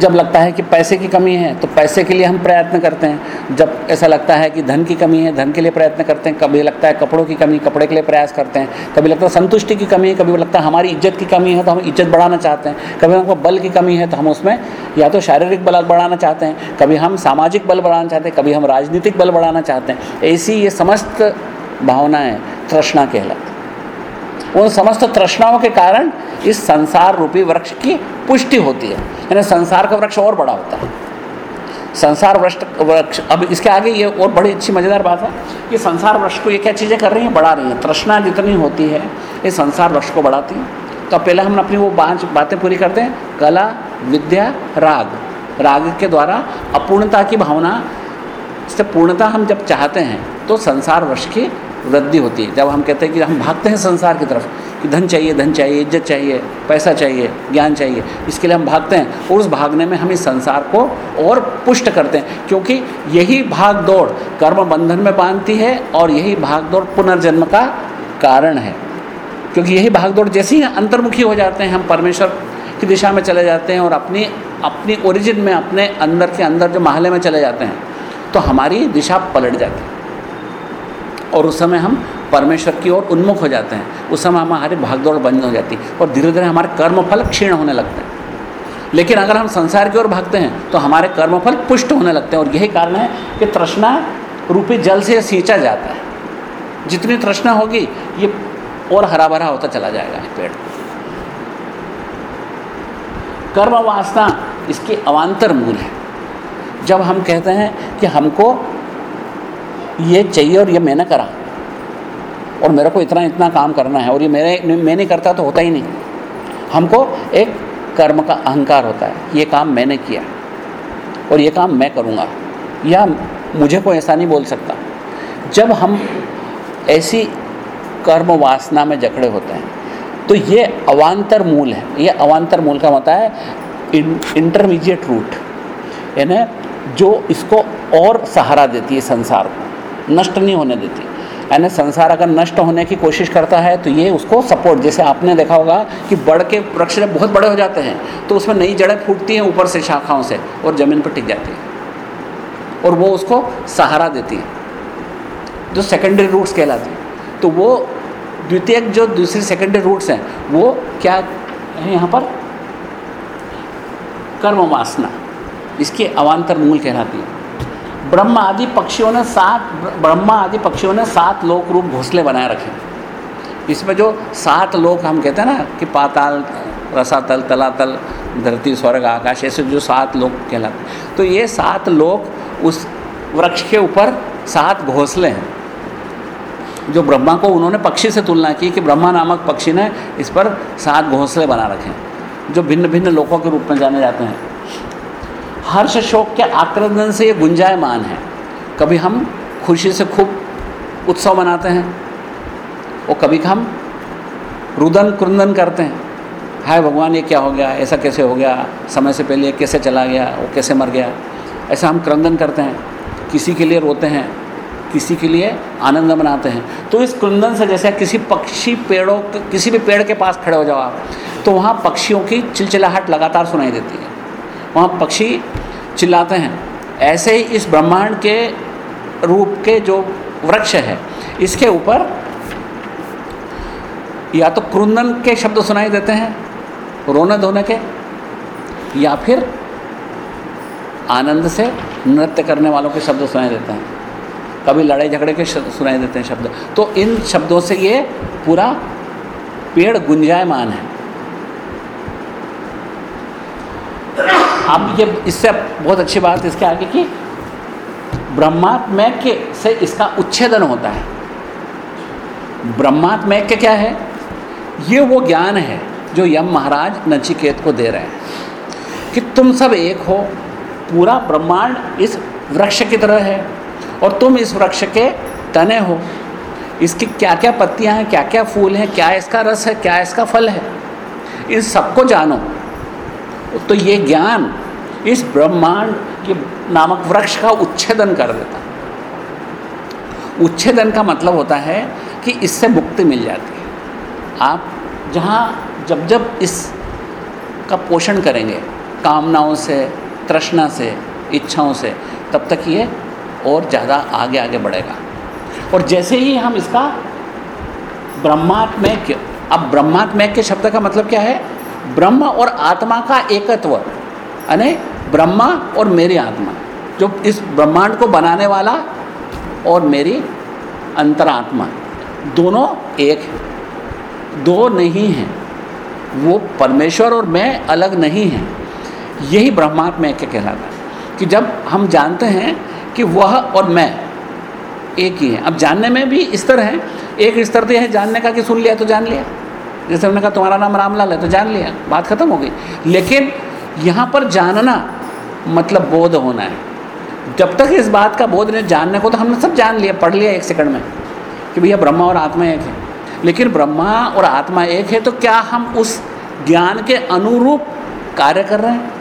जब लगता है कि पैसे की कमी है तो पैसे के लिए हम प्रयत्न करते हैं। जब ऐसा लगता है कि धन की कमी है, धन के लिए प्रयत्न करते हैं। कभी लगता है कपड़ों की कमी, कपड़े के लिए प्रयास करते हैं। कभी लगता है संतुष्टि की कमी है, कभी लगता है हमारी इज़्ज़त की कमी है तो हम इज़्ज़त बढ़ाना चाहते हैं। कभी हमको बल की कमी है तो हम उसमें या तो शारीरिक बल बढ़ाना चाहते हैं, कभी हम सामाजिक बल बढ़ाना चाहते हैं, कभी हम राजनीतिक बल बढ़ाना चाहते हैं। ऐसी ये समस्त भावनाएँ तृष्णा कहलाती उन समस्त तृष्णाओं के कारण इस संसार रूपी वृक्ष की पुष्टि होती है। यानी संसार का वृक्ष और बड़ा होता है। संसार वृक्ष वृक्ष, अब इसके आगे ये और बड़ी अच्छी मज़ेदार बात है कि संसार वृक्ष को ये क्या चीज़ें कर रही हैं? बढ़ा रही हैं। तृष्णा जितनी होती है, ये संसार वृक्ष को बढ़ाती हैं। तो पहले हम अपनी वो पाँच बातें पूरी करते हैं। कला, विद्या, राग। राग के द्वारा अपूर्णता की भावना से पूर्णता हम जब चाहते हैं तो संसार वृक्ष की वृद्धि होती है। जब हम कहते हैं कि हम भागते हैं संसार की तरफ़, कि धन चाहिए धन चाहिए, इज़्ज़त चाहिए, पैसा चाहिए, ज्ञान चाहिए, इसके लिए हम भागते हैं, और उस भागने में हम इस संसार को और पुष्ट करते हैं, क्योंकि यही भाग दौड़ कर्म बंधन में बांधती है, और यही भाग दौड़ पुनर्जन्म का कारण है। क्योंकि यही भाग दौड़ जैसे ही अंतर्मुखी हो जाते हैं, हम परमेश्वर की दिशा में चले जाते हैं, और अपनी अपनी ओरिजिन में, अपने अंदर के अंदर जो महले में चले जाते हैं तो हमारी दिशा पलट जाती है। और उस समय हम परमेश्वर की ओर उन्मुख हो जाते हैं। उस समय हमारी भागदौड़ बंद हो जाती है और धीरे धीरे हमारे कर्मफल क्षीण होने लगते हैं। लेकिन अगर हम संसार की ओर भागते हैं तो हमारे कर्मफल पुष्ट होने लगते हैं और यही कारण है कि तृष्णा रूपी जल से सींचा जाता है। जितनी तृष्णा होगी, ये और हरा भरा होता चला जाएगा पेड़। कर्म वासना इसके अवान्तर मूल है। जब हम कहते हैं कि हमको ये चाहिए और ये मैंने करा। और मेरे को इतना इतना काम करना है और ये मेरे, मैं नहीं करता तो होता ही नहीं। हमको एक कर्म का अहंकार होता है। ये काम मैंने किया। और ये काम मैं करूँगा। या मुझे कोई ऐसा नहीं बोल सकता। जब हम ऐसी कर्म वासना में जकड़े होते हैं तो ये अवान्तर मूल है। ये अवान्तर मूल का होता है इंटरमीडिएट रूट यानी जो इसको और सहारा देती है संसार को। नष्ट नहीं होने देती। यानी संसार अगर नष्ट होने की कोशिश करता है तो ये उसको सपोर्ट जैसे आपने देखा होगा कि बढ़ के वृक्ष बहुत बड़े हो जाते हैं तो उसमें नई जड़ें फूटती हैं ऊपर से शाखाओं से और ज़मीन पर टिक जाती है। और वो उसको सहारा देती है। जो सेकेंडरी रूट्स कहलाती है। तो वो द्वितीय जो दूसरी सेकेंडरी रूट्स हैं, वो क्या है यहाँ पर? कर्म वासना इसके अवान्तर मूल कहलाती है। ब्रह्म आदि पक्षियों ने सात, ब्रह्मा आदि पक्षियों ने सात लोक रूप घोंसले बनाए रखे। इसमें जो सात लोक हम कहते हैं ना, कि पाताल, रसातल, तलातल, धरती, स्वर्ग, आकाश, ऐसे जो सात लोक कहलाते तो ये सात लोक उस वृक्ष के ऊपर सात घोंसले हैं। जो ब्रह्मा को उन्होंने पक्षी से तुलना की कि ब्रह्मा नामक पक्षी ने इस पर सात घोंसले बना रखे हैं, जो भिन्न भिन्न लोकों के रूप में जाने जाते हैं। हर्ष शोक के आक्रंदन से ये गुंजायमान है। कभी हम खुशी से खूब उत्सव मनाते हैं, और कभी हम रुदन क्रंदन करते हैं। हाय भगवान, ये क्या हो गया? ऐसा कैसे हो गया? समय से पहले कैसे चला गया? वो कैसे मर गया? ऐसा हम क्रंदन करते हैं। किसी के लिए रोते हैं, किसी के लिए आनंद मनाते हैं। तो इस क्रंदन से जैसे किसी पक्षी पेड़ों किसी भी पेड़ के पास खड़े हो जाओ आप तो वहाँ पक्षियों की चिलचिलाहट लगातार सुनाई देती है। वहाँ पक्षी चिल्लाते हैं। ऐसे ही इस ब्रह्मांड के रूप के जो वृक्ष है, इसके ऊपर या तो क्रुंदन के शब्द सुनाई देते हैं, रोने धोने के, या फिर आनंद से नृत्य करने वालों के शब्द सुनाई देते हैं। कभी लड़ाई झगड़े के सुनाई देते हैं शब्द। तो इन शब्दों से ये पूरा पेड़ गुंजायमान है। अब ये, इससे बहुत अच्छी बात इसके आगे की ब्रह्मात्मय के से इसका उच्छेदन होता है। ब्रह्मात्मय के क्या है? ये वो ज्ञान है जो यम महाराज नचिकेत को दे रहे हैं कि तुम सब एक हो, पूरा ब्रह्मांड इस वृक्ष की तरह है और तुम इस वृक्ष के तने हो। इसकी क्या क्या पत्तियाँ हैं क्या क्या फूल हैं, क्या इसका रस है, क्या इसका फल है? इन सबको जानो। तो ये ज्ञान इस ब्रह्मांड के नामक वृक्ष का उच्छेदन कर देता है। उच्छेदन का मतलब होता है कि इससे मुक्ति मिल जाती है। आप जहाँ जब जब इस का पोषण करेंगे, कामनाओं से, तृष्णा से, इच्छाओं से, तब तक ये और ज़्यादा आगे आगे बढ़ेगा। और जैसे ही हम इसका ब्रह्मात्मैक्य, अब ब्रह्मात्मय के शब्द का मतलब क्या है? ब्रह्म और आत्मा का एकत्व, यानी ब्रह्मा और मेरी आत्मा, जो इस ब्रह्मांड को बनाने वाला और मेरी अंतरात्मा, दोनों एक है। दो नहीं हैं। वो परमेश्वर और मैं अलग नहीं हैं। यही ब्रह्मात्मा के कहलाता है। कि जब हम जानते हैं कि वह और मैं एक ही है, अब जानने में भी स्तर है। एक स्तर तो है जानने का कि सुन लिया तो जान लिया। जैसे हमने कहा, तुम्हारा नाम रामलाल है तो जान लिया, बात खत्म हो गई। लेकिन यहाँ पर जानना मतलब बोध होना है। जब तक इस बात का बोध नहीं, जानने को तो हमने सब जान लिया, पढ़ लिया एक सेकंड में, कि भैया ब्रह्मा और आत्मा एक है। लेकिन ब्रह्मा और आत्मा एक है तो क्या हम उस ज्ञान के अनुरूप कार्य कर रहे हैं?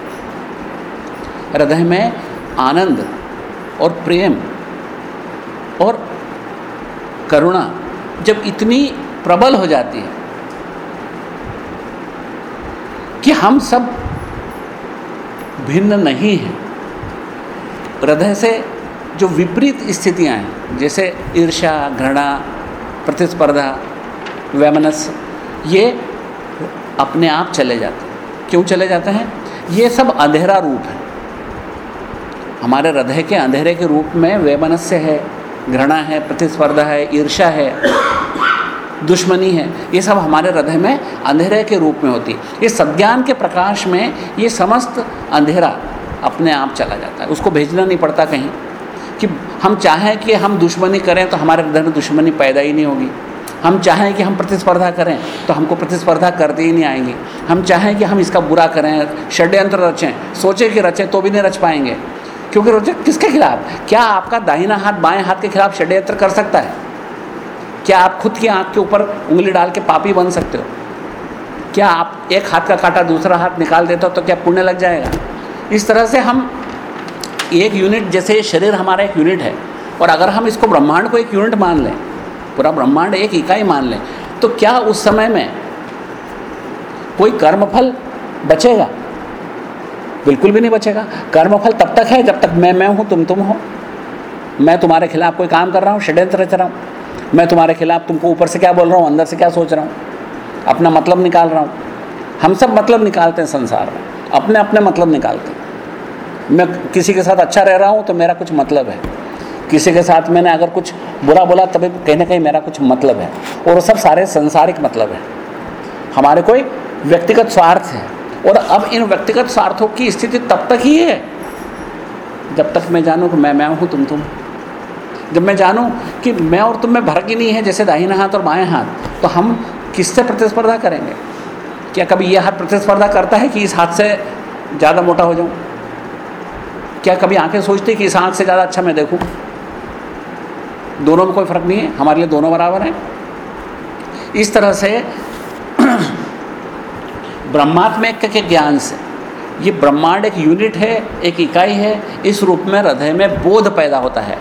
हृदय में आनंद और प्रेम और करुणा जब इतनी प्रबल हो जाती है कि हम सब भिन्न नहीं हैं। हृदय से जो विपरीत स्थितियाँ हैं, जैसे ईर्ष्या, घृणा, प्रतिस्पर्धा, वैमनस, ये अपने आप चले जाते हैं। क्यों चले जाते हैं? ये सब अंधेरा रूप है। हमारे हृदय के अंधेरे के रूप में वैमनस्य है, घृणा है, प्रतिस्पर्धा है, ईर्ष्या है दुश्मनी है। ये सब हमारे हृदय में अंधेरे के रूप में होती। है ये सज्ञान के प्रकाश में ये समस्त अंधेरा अपने आप चला जाता है। उसको भेजना नहीं पड़ता कहीं। कि हम चाहें कि हम दुश्मनी करें तो हमारे हृदय में दुश्मनी पैदा ही नहीं होगी। हम चाहें कि हम प्रतिस्पर्धा करें तो हमको प्रतिस्पर्धा करती ही नहीं आएँगी। हम चाहें कि हम इसका बुरा करें षड्यंत्र रचें, सोचें कि रचें तो भी नहीं रच पाएँगे। क्योंकि रचे किसके खिलाफ? क्या आपका दाहिना हाथ बाएँ हाथ के खिलाफ षड्यंत्र कर सकता है? क्या आप खुद की आँख के ऊपर उंगली डाल के पापी बन सकते हो? क्या आप एक हाथ का काटा दूसरा हाथ निकाल देते हो तो क्या पुण्य लग जाएगा? इस तरह से हम एक यूनिट जैसे शरीर हमारा एक यूनिट है, और अगर हम इसको ब्रह्मांड को एक यूनिट मान लें, पूरा ब्रह्मांड एक इकाई मान लें तो क्या उस समय में कोई कर्मफल बचेगा? बिल्कुल भी नहीं बचेगा। कर्मफल तब तक है जब तक मैं मैं हूँ, तुम तुम हो। मैं तुम्हारे खिलाफ कोई काम कर रहा हूँ, षड्यंत्र रच रहा हूँ। मैं तुम्हारे खिलाफ तुमको ऊपर से क्या बोल रहा हूँ, अंदर से क्या सोच रहा हूँ? अपना मतलब निकाल रहा हूँ। हम सब मतलब निकालते हैं संसार में। अपने अपने मतलब निकालते हैं। मैं किसी के साथ अच्छा रह रहा हूँ तो मेरा कुछ मतलब है। किसी के साथ मैंने अगर कुछ बुरा बोला तभी कहीं ना कहीं मेरा कुछ मतलब है। और वो सब सारे संसारिक मतलब है। हमारे कोई व्यक्तिगत स्वार्थ है। और अब इन व्यक्तिगत स्वार्थों की स्थिति तब तक ही है। जब तक मैं जानूँ कि मैं मैं हूँ, तुम तुम। जब मैं जानूँ कि मैं और तुम में फ़र्क ही नहीं है, जैसे दाहिना हाथ और बाएँ हाथ तो हम किससे प्रतिस्पर्धा करेंगे? क्या कभी यह हाथ प्रतिस्पर्धा करता है कि इस हाथ से ज़्यादा मोटा हो जाऊँ? क्या कभी आँखें सोचती कि इस हाथ से ज़्यादा अच्छा मैं देखूँ? दोनों में कोई फ़र्क नहीं है, हमारे लिए दोनों बराबर हैं। इस तरह से ब्रह्मात्मक के ज्ञान से, ये ब्रह्मांड एक यूनिट है, एक इकाई है, इस रूप में हृदय में बोध पैदा होता है।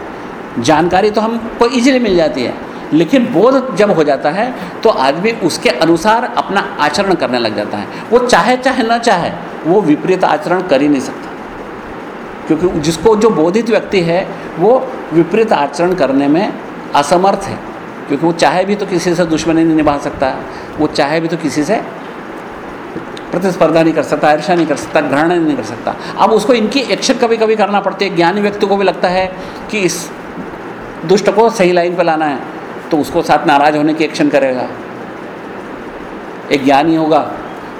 जानकारी तो हमको इजीली मिल जाती है। लेकिन बोध जब हो जाता है तो आदमी उसके अनुसार अपना आचरण करने लग जाता है। वो चाहे चाहे ना चाहे, वो विपरीत आचरण कर ही नहीं सकता। क्योंकि जिसको जो बोधित व्यक्ति है, वो विपरीत आचरण करने में असमर्थ है। क्योंकि वो चाहे भी तो किसी से दुश्मनी नहीं निभा सकता। वो चाहे भी तो किसी से प्रतिस्पर्धा नहीं कर सकता ईर्षा नहीं कर सकता, घृणा नहीं कर सकता। अब उसको इनकी एक्शन कभी कभी करना पड़ती है। ज्ञानी व्यक्ति को भी लगता है कि इस दुष्ट को सही लाइन पर लाना है तो उसको साथ नाराज़ होने की एक्शन करेगा। एक ज्ञानी होगा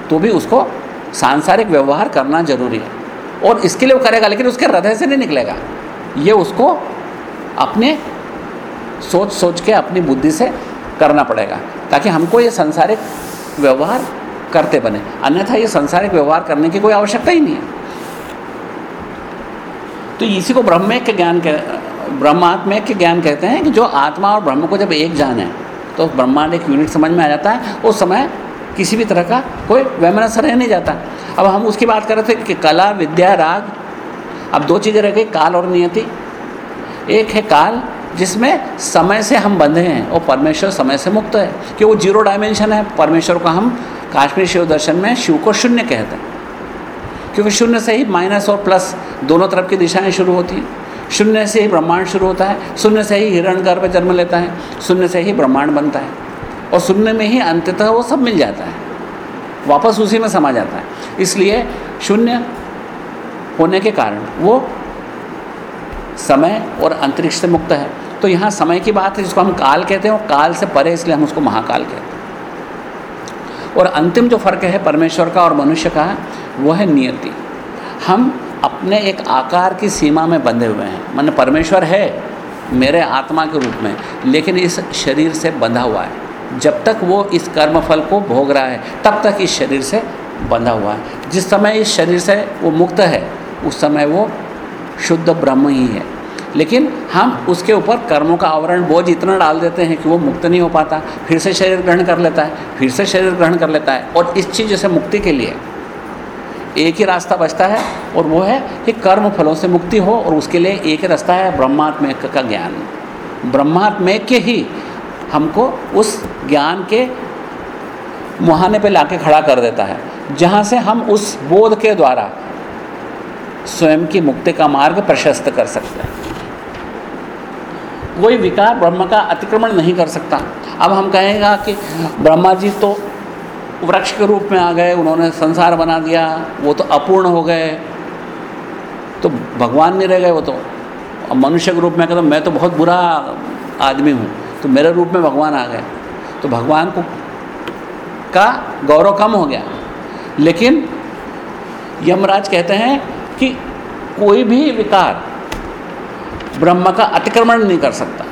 तो भी उसको सांसारिक व्यवहार करना ज़रूरी है। और इसके लिए वो करेगा, लेकिन उसके हृदय से नहीं निकलेगा। ये उसको अपने सोच सोच के, अपनी बुद्धि से करना पड़ेगा, ताकि हमको ये सांसारिक व्यवहार करते बने। अन्यथा ये सांसारिक व्यवहार करने की कोई आवश्यकता ही नहीं है। तो इसी को ब्रह्म के ज्ञान के ब्रह्मात्म के ज्ञान कहते हैं कि जो आत्मा और ब्रह्म को जब एक जान है तो ब्रह्मांड एक यूनिट समझ में आ जाता है। उस समय किसी भी तरह का कोई वैमनस्य रह नहीं जाता। अब हम उसकी बात कर रहे थे कि कला, विद्या, राग, अब दो चीज़ें रह गई, काल और नियति। एक है काल, जिसमें समय से हम बंधे हैं और परमेश्वर समय से मुक्त है। कि वो ज़ीरो डायमेंशन है, परमेश्वर को हम काश्मीर शिव दर्शन में शिव को शून्य कहते हैं। क्योंकि शून्य से ही माइनस और प्लस दोनों तरफ़ की दिशाएँ शुरू होती हैं। शून्य से ही ब्रह्मांड शुरू होता है शून्य से ही हिरण गर्भ जन्म लेता है शून्य से ही ब्रह्मांड बनता है और शून्य में ही अंततः वो सब मिल जाता है। वापस उसी में समा जाता है। इसलिए शून्य होने के कारण वो समय और अंतरिक्ष से मुक्त है। तो यहाँ समय की बात है जिसको हम काल कहते हैं और काल से परे इसलिए हम उसको महाकाल कहते हैं। और अंतिम जो फ़र्क है परमेश्वर का और मनुष्य का वह है नियति। हम अपने एक आकार की सीमा में बंधे हुए हैं। मन परमेश्वर है मेरे आत्मा के रूप में, लेकिन इस शरीर से बंधा हुआ है। जब तक वो इस कर्मफल को भोग रहा है, तब तक इस शरीर से बंधा हुआ है। जिस समय इस शरीर से वो मुक्त है, उस समय वो शुद्ध ब्रह्म ही है। लेकिन हम उसके ऊपर कर्मों का आवरण बोझ इतना डाल देते हैं कि वो मुक्त नहीं हो पाता। फिर से शरीर ग्रहण कर लेता है, फिर से शरीर ग्रहण कर लेता है और इस चीज़ से मुक्ति के लिए। एक ही रास्ता बचता है और वो है कि कर्म फलों से मुक्ति हो और उसके लिए एक ही रास्ता है ब्रह्मात्म का ज्ञान। ब्रह्मात्म के ही हमको उस ज्ञान के मुहाने पे लाके खड़ा कर देता है, जहाँ से हम उस बोध के द्वारा स्वयं की मुक्ति का मार्ग प्रशस्त कर सकते हैं। कोई विकार ब्रह्म का अतिक्रमण नहीं कर सकता। अब हम कहेंगे कि ब्रह्मा जी तो वृक्ष के रूप में आ गए, उन्होंने संसार बना दिया, वो तो अपूर्ण हो गए। तो भगवान नहीं रह गए वो तो। अब मनुष्य के रूप में कहता मैं तो बहुत बुरा आदमी हूँ तो मेरे रूप में भगवान आ गए। तो भगवान को का गौरव कम हो गया। लेकिन यमराज कहते हैं कि कोई भी विकार ब्रह्म का अतिक्रमण नहीं कर सकता।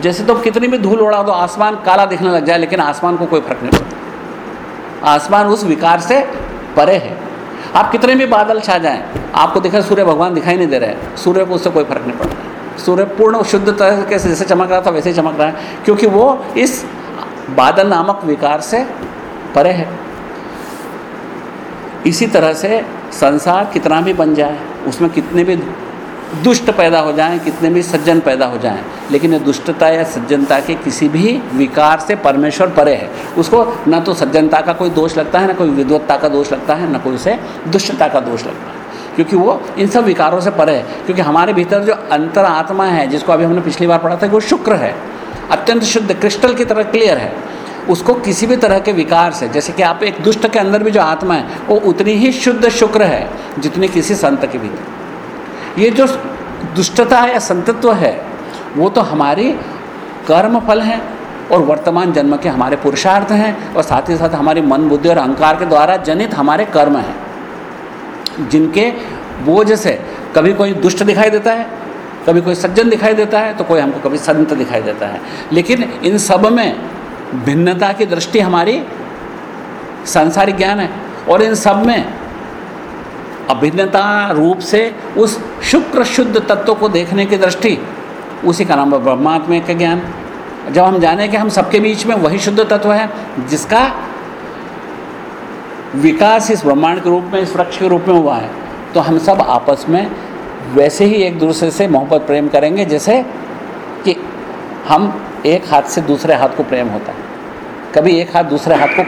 जैसे तो कितनी भी धूल उड़ा दो, आसमान काला दिखने लग जाए, लेकिन आसमान को कोई फ़र्क नहीं पड़ता। आसमान उस विकार से परे है। आप कितने भी बादल छा जाएँ, आपको दिखा सूर्य भगवान दिखाई नहीं दे रहे सूर्य को उससे कोई फ़र्क नहीं पड़ता। सूर्य पूर्ण शुद्ध तरीके से जैसे चमक रहा था, वैसे ही चमक रहा है, क्योंकि वो इस बादल नामक विकार से परे है। इसी तरह से संसार कितना भी बन जाए, उसमें कितने भी दुष्ट पैदा हो जाएँ, कितने भी सज्जन पैदा हो जाएँ, लेकिन ये दुष्टता या सज्जनता के किसी भी विकार से परमेश्वर परे है। उसको ना तो सज्जनता का कोई दोष लगता है, ना कोई विद्वत्ता का दोष लगता है, ना कोई उसे दुष्टता का दोष लगता है। क्योंकि वो इन सब विकारों से परे है। क्योंकि हमारे भीतर जो अंतर आत्मा है, जिसको अभी हमने पिछली बार पढ़ा था कि वो शुक्र है। अत्यंत शुद्ध, क्रिस्टल की तरह क्लियर है। उसको किसी भी तरह के विकार से, जैसे कि आप एक दुष्ट के अंदर भी जो आत्मा है, वो उतनी ही शुद्ध शुक्र है, जितनी किसी संत के भीतर। ये जो दुष्टता या संतत्व है, वो तो हमारी कर्म फल हैं और वर्तमान जन्म के हमारे पुरुषार्थ हैं और साथ ही साथ हमारी मन, बुद्धि और अहंकार के द्वारा जनित हमारे कर्म हैं। जिनके बोझ से कभी कोई दुष्ट दिखाई देता है, कभी कोई सज्जन दिखाई देता है तो कोई हमको कभी संत दिखाई देता है। लेकिन इन सब में भिन्नता की दृष्टि हमारी सांसारिक ज्ञान है और इन सब में अभिन्नता रूप से उस शुक्र शुद्ध तत्व को देखने की दृष्टि, उसी का नाम है ब्रह्मात्म का ज्ञान। जब हम जाने कि हम सबके बीच में वही शुद्ध तत्व है, जिसका विकास इस ब्रह्मांड के रूप में, इस वृक्ष के रूप में हुआ है तो हम सब आपस में वैसे ही एक दूसरे से मोहब्बत प्रेम करेंगे, जैसे कि हम एक हाथ से दूसरे हाथ को प्रेम होता है। कभी एक हाथ दूसरे हाथ को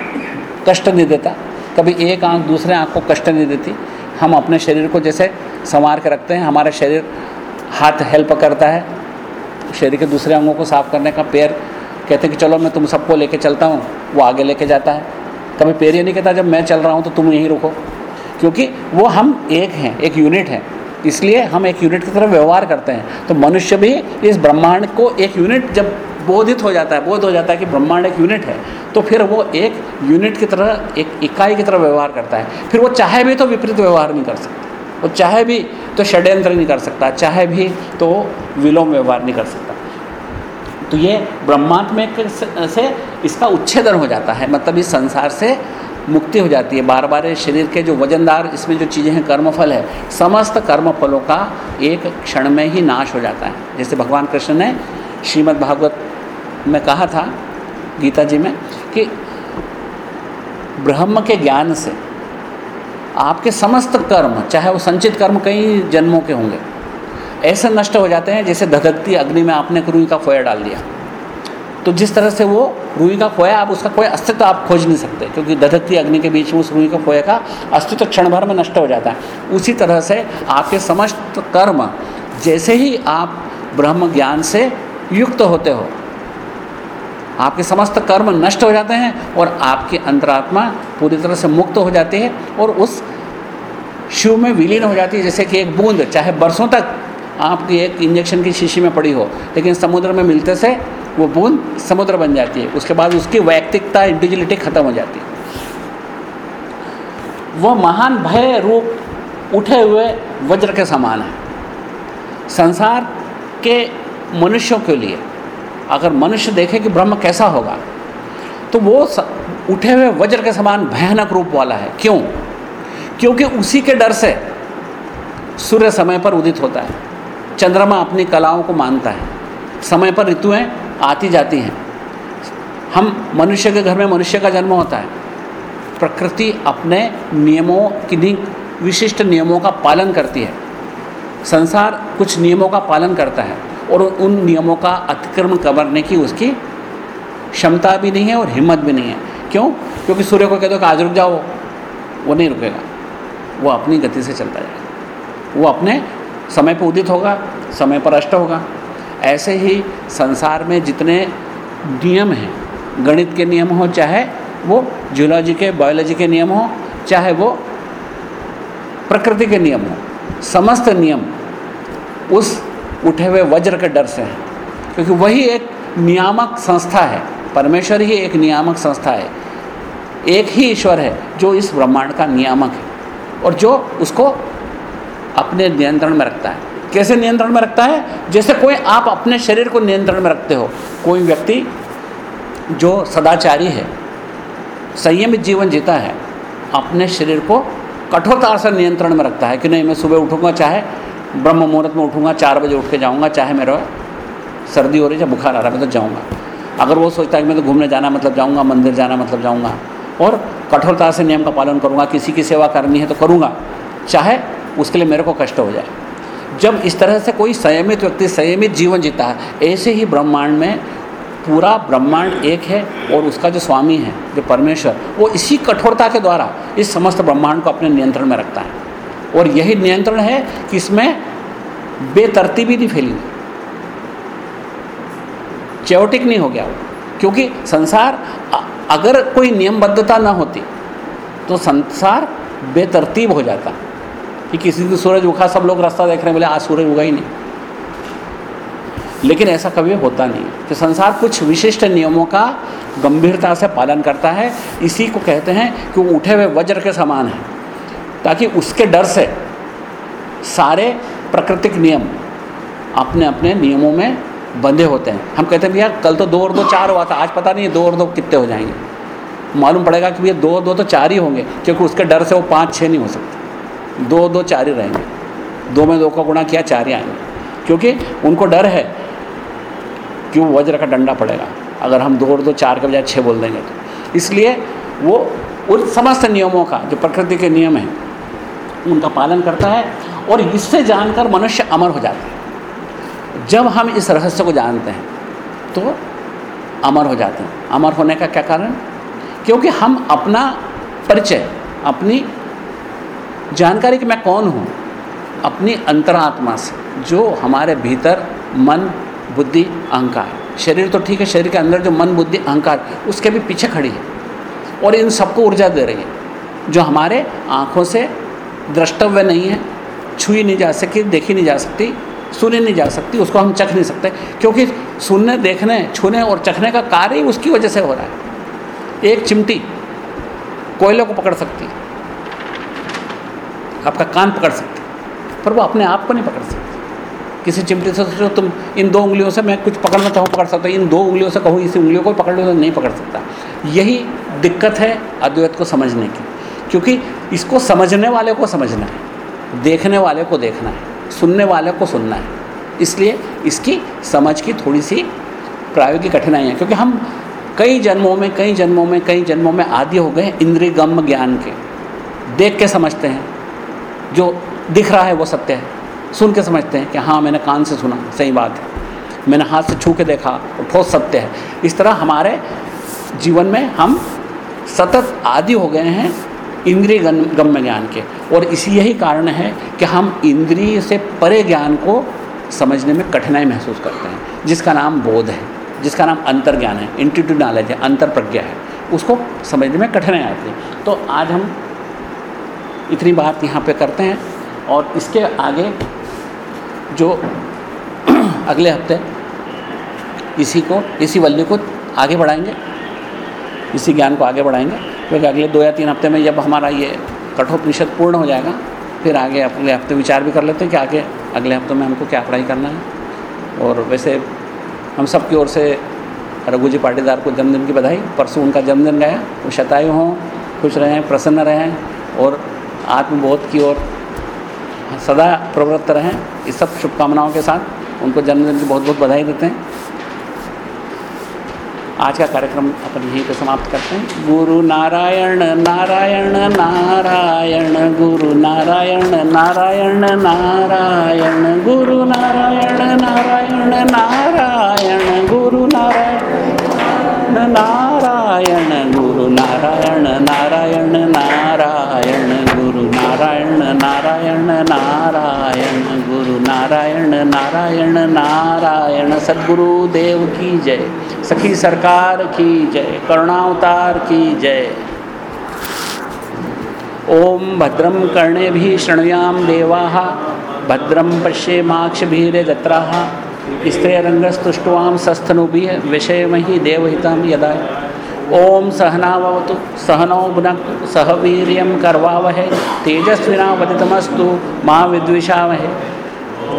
कष्ट नहीं देता, कभी एक आँख दूसरे आँख को कष्ट नहीं देती हम अपने शरीर को जैसे संवार के रखते हैं, हमारा शरीर हाथ हेल्प करता है। शरीर के दूसरे अंगों को साफ़ करने का पैर कहते हैं कि चलो मैं तुम सबको लेके चलता हूँ, वो आगे लेके जाता है। कभी पैर ये नहीं कहता, जब मैं चल रहा हूँ तो तुम यहीं रुको। क्योंकि वो हम एक हैं, एक यूनिट हैं। इसलिए हम एक यूनिट की तरह व्यवहार करते हैं। तो मनुष्य भी इस ब्रह्मांड को एक यूनिट जब बोधित हो जाता है, बोध हो जाता है कि ब्रह्मांड एक यूनिट है। तो फिर वो एक यूनिट की तरह, एक इकाई की तरह व्यवहार करता है। फिर वो चाहे भी तो विपरीत व्यवहार नहीं कर सकता। वो चाहे भी तो षड्यंत्र नहीं कर सकता, चाहे भी तो विलोम व्यवहार नहीं कर सकता। तो ये ब्रह्मात्म से इसका उच्छेदन हो जाता है। मतलब इस संसार से मुक्ति हो जाती है। बार बार शरीर के जो वजनदार, इसमें जो चीज़ें हैं, कर्मफल है, समस्त कर्मफलों का एक क्षण में ही नाश हो जाता है। जैसे भगवान कृष्ण ने श्रीमद् भागवत में कहा था गीता जी में कि ब्रह्म के ज्ञान से आपके समस्त कर्म, चाहे वो संचित कर्म कई जन्मों के होंगे, ऐसे नष्ट हो जाते हैं जैसे धधकती अग्नि में आपने रुई का फोया डाल दिया। तो जिस तरह से वो रुई का खोया आप उसका कोई अस्तित्व आप खोज नहीं सकते, क्योंकि दधकती अग्नि के बीच में उस रुई का खोया का अस्तित्व क्षण भर में नष्ट हो जाता है। उसी तरह से आपके समस्त कर्म, जैसे ही आप ब्रह्म ज्ञान से युक्त होते हो आपके समस्त कर्म नष्ट हो जाते हैं और आपकी अंतरात्मा पूरी तरह से मुक्त हो जाती है और उस शिव में विलीन हो जाती है, जैसे कि एक बूंद, चाहे बरसों तक आपकी एक इंजेक्शन की शीशी में पड़ी हो, लेकिन समुद्र में मिलते से वो बूंद समुद्र बन जाती है। उसके बाद उसकी वैयक्तिकता इंडिविजुअलिटी खत्म हो जाती है। वह महान भय रूप उठे हुए वज्र के समान है। संसार के मनुष्यों के लिए अगर मनुष्य देखे कि ब्रह्म कैसा होगा तो वो स, उठे हुए वज्र के समान भयानक रूप वाला है। क्यों? क्योंकि उसी के डर से सूर्य समय पर उदित होता है। चंद्रमा अपनी कलाओं को मानता है। समय पर ऋतुएँ आती जाती हैं। हम मनुष्य के घर में मनुष्य का जन्म होता है। प्रकृति अपने नियमों किन्हीं विशिष्ट नियमों का पालन करती है। संसार कुछ नियमों का पालन करता है। और उन नियमों का अतिक्रमण करने की उसकी क्षमता भी नहीं है और हिम्मत भी नहीं है। क्यों? क्योंकि सूर्य को कह दो कि आज रुक जाओ। वो नहीं रुकेगा। वो अपनी गति से चलता जाएगा। वो अपने समय पर उदित होगा, समय पर अष्ट होगा। ऐसे ही संसार में जितने नियम हैं, गणित के नियम हो, चाहे वो जूलॉजी के बायोलॉजी के नियम हो, चाहे वो प्रकृति के नियम हो, समस्त नियम उस उठे हुए वज्र के डर से। हैं क्योंकि वही एक नियामक संस्था है। परमेश्वर ही एक नियामक संस्था है। एक ही ईश्वर है, जो इस ब्रह्मांड का नियामक है। और जो उसको अपने नियंत्रण में रखता है। कैसे नियंत्रण में रखता है? जैसे कोई आप अपने शरीर को नियंत्रण में रखते हो। कोई व्यक्ति जो सदाचारी है, संयमित जीवन जीता है, अपने शरीर को कठोरता से नियंत्रण में रखता है कि नहीं, मैं सुबह उठूँगा चाहे ब्रह्म मुहूर्त में उठूँगा, चार बजे उठ के जाऊँगा, चाहे मेरा सर्दी हो रही है बुखार आ रहा है, मैं तो जाऊँगा। अगर वो सोचता है कि मैं तो घूमने जाना मतलब जाऊँगा, मंदिर जाना मतलब जाऊँगा, और कठोरता से नियम का पालन करूँगा, किसी की सेवा करनी है तो करूँगा, चाहे उसके लिए मेरे को कष्ट हो जाए। जब इस तरह से कोई संयमित व्यक्ति, संयमित जीवन जीता है, ऐसे ही ब्रह्मांड में पूरा ब्रह्मांड एक है और उसका जो स्वामी है, जो परमेश्वर, वो इसी कठोरता के द्वारा इस समस्त ब्रह्मांड को अपने नियंत्रण में रखता है। और यही नियंत्रण है कि इसमें बेतरतीबी नहीं फैली। चौटिक नहीं हो गया वो। क्योंकि संसार अगर कोई नियमबद्धता ना होती तो संसार बेतरतीब हो जाता। कि किसी दिन सूरज उगा, सब लोग रास्ता देख रहे हैं, बोले, आज सूरज उगा ही नहीं। लेकिन ऐसा कभी होता नहीं तो संसार कुछ विशिष्ट नियमों का गंभीरता से पालन करता है। इसी को कहते हैं कि वो उठे हुए वज्र के समान है। ताकि उसके डर से सारे प्राकृतिक नियम अपने अपने नियमों में बंधे होते हैं। हम कहते हैं भैया कल तो दो और दो चार हुआ था, आज पता नहीं दो और दो कितने हो जाएँगे। मालूम पड़ेगा कि भैया दो दो तो चार ही होंगे, क्योंकि उसके डर से वो पाँच छः नहीं हो सकते। दो दो चार ही रहेंगे। दो में दो का गुणा किया, चार ही आएँगे। क्योंकि उनको डर है कि वो वज्र का डंडा पड़ेगा। अगर हम दो और दो चार के बजाय छः बोल देंगे तो। इसलिए वो उन समस्त नियमों का, जो प्रकृति के नियम हैं उनका पालन करता है और इससे जानकर मनुष्य अमर हो जाता है। जब हम इस रहस्य को जानते हैं तो अमर हो जाते हैं। अमर होने का क्या कारण? क्योंकि हम अपना परिचय, अपनी जानकारी कि मैं कौन हूँ, अपनी अंतरात्मा से, जो हमारे भीतर मन, बुद्धि, अहंकार शरीर तो ठीक है, शरीर के अंदर जो मन, बुद्धि, अहंकार, उसके भी पीछे खड़ी है और इन सबको ऊर्जा दे रही है, जो हमारे आँखों से द्रष्टव्य नहीं है, छुई नहीं जा सकती देखी नहीं जा सकती, सुनी नहीं जा सकती, उसको हम चख नहीं सकते। क्योंकि सुनने, देखने, छूने और चखने का कार्य ही उसकी वजह से हो रहा है। एक चिमटी कोयले को पकड़ सकती, आपका कान पकड़ सकते, पर वो अपने आप को नहीं पकड़ सकती। किसी चिमटी से सोचो, तुम इन दो उंगलियों से मैं कुछ पकड़ना चाहूँ, पकड़ सकता इन दो उंगलियों से कहूँ, इसी उंगलियों को पकड़ लो तो नहीं पकड़ सकता। यही दिक्कत है अद्वैत को समझने की। क्योंकि इसको समझने वाले को समझना है, देखने वाले को देखना है, सुनने वाले को सुनना है। इसलिए इसकी समझ की थोड़ी सी प्रायोगिक कठिनाई है, क्योंकि हम कई जन्मों में, कई जन्मों में, कई जन्मों में आदि हो गए इंद्रियगम ज्ञान के। देख के समझते हैं, जो दिख रहा है वो सत्य है। सुन के समझते हैं कि हाँ मैंने कान से सुना, सही बात है। मैंने हाथ से छू के देखा और ठोस सत्य है। इस तरह हमारे जीवन में हम सतत आदि हो गए हैं इंद्रिय गम्य ज्ञान के। और इसी यही कारण है कि हम इंद्रिय से परे ज्ञान को समझने में कठिनाई महसूस करते हैं, जिसका नाम बोध है, जिसका नाम अंतर ज्ञान है इंटीट्यूड नॉलेज है अंतर प्रज्ञा है। उसको समझने में कठिनाई आती है। तो आज हम इतनी बात यहाँ पे करते हैं और इसके आगे जो अगले हफ़्ते इसी को, इसी वल्य को आगे बढ़ाएँगे, इसी ज्ञान को आगे बढ़ाएँगे। क्योंकि अगले दो या तीन हफ़्ते में जब हमारा ये कठोपनिषद पूर्ण हो जाएगा, फिर आगे अगले हफ़्ते विचार भी कर लेते हैं कि आगे, अगले हफ़्ते में हमको क्या पढ़ाई करना है। और वैसे हम सब की ओर से रघु जी पाटीदार को जन्मदिन की बधाई। परसों उनका जन्मदिन गया, वो शतायु हों, खुश रहें, प्रसन्न रहें और आत्मबोध की ओर सदा प्रवृत्त रहें। इस सब शुभकामनाओं के साथ उनको जन्मदिन की बहुत बहुत बधाई देते हैं। आज का कार्यक्रम अपन यहीं पे समाप्त करते हैं। गुरु नारायण नारायण नारायण, गुरु नारायण नारायण नारायण, गुरु नारायण नारायण नारायण, गुरु नारायण नारायण, गुरु नारायण नारायण नारायण। नारायण नारायण नारायण, गुरु नारायण नारायण नारायण। सदगुरु देव की जय। सखी सरकार की जय। करुणावतार की जय। ओम भद्रम कर्णे भी शृणुयाम देवा। भद्रम पश्येमाक्षभीरजत्रा स्त्रियरंगस्तुष्टवाम सस्थनुभि विषयमहि देवहिता यदा ओम सहनावतु, सहनौ भुनक्तु सह वीर्यं कर्वावहै, तेजस्विनावदितमस्तु, माँ विद्विषावहै।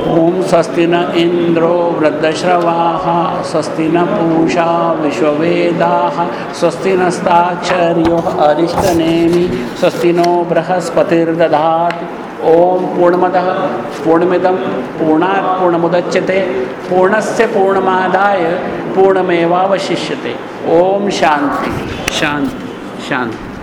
ओम स्वस्ति न इंद्रो वृद्धश्रवाः स्वस्ति न पूषा विश्ववेदाः स्वस्ति नस्ताक्षर्यो अरिष्टनेमि स्वस्ति नो बृहस्पतिर्दधातु। ओम पूर्णमद पूर्णमिदं पूर्णात् पूर्णमुदच्यते पूर्णस्य पूर्णमादाय पूर्णमेवावशिष्यते। ओम शांति शांति शांति